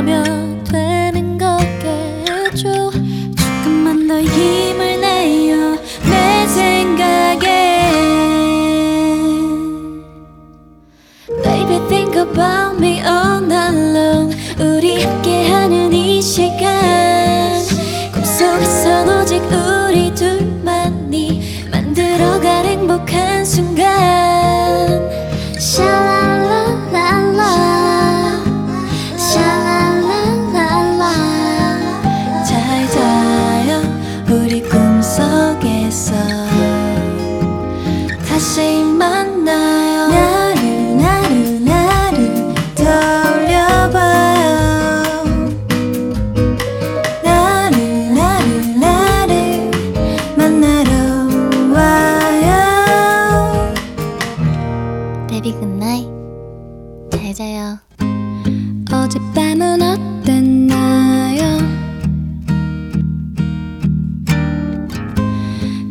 하면 되는 것게 해줘. 조금만 더 힘을 내요. 내 생각에. Baby think 우리 함께하는 이 시간. 꿈속에선 오직 우리 둘만이 만들어갈 행복한 순간. 어젯밤은 어땠나요?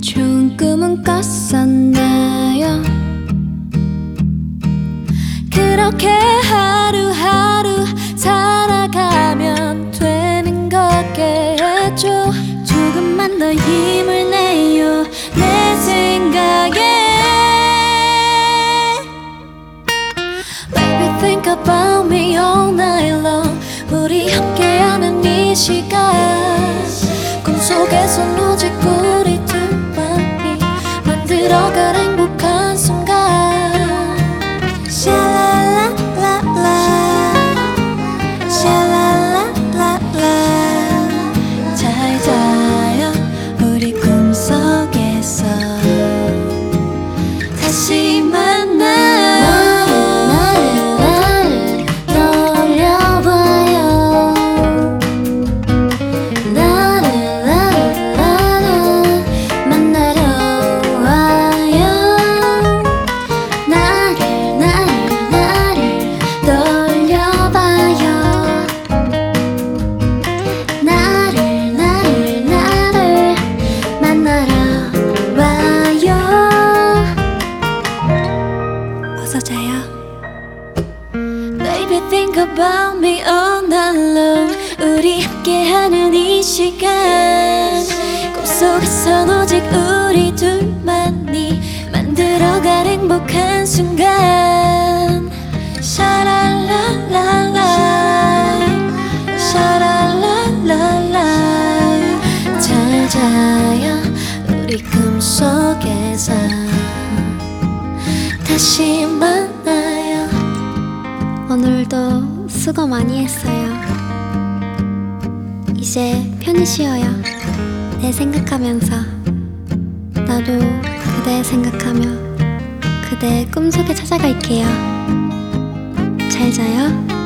좋은 꿈은 꿨었나요? 그렇게 시간. 오직 우 about me all night long. 우리 함께하는 이 시간. 꿈속에선 오직 우리 둘만이 만들어갈 행복한 순간. 샤랄랄랄라. 샤랄랄랄라. 잘 자요 우리 꿈속에서 다시 만 수고 많이 했어요. 이제 편히 쉬어요. 내 생각하면서 나도 그대 생각하며 그대 꿈속에 찾아갈게요. 잘 자요.